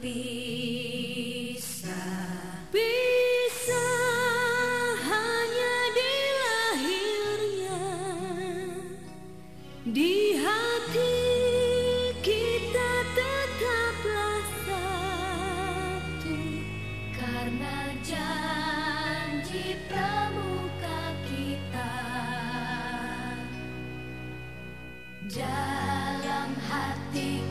bisa bisa hanya dilahirnya di hati kita tetaplah satu karena janji pramuka kita. Dalam hati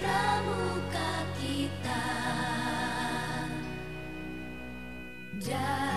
pramuka kita. Jangan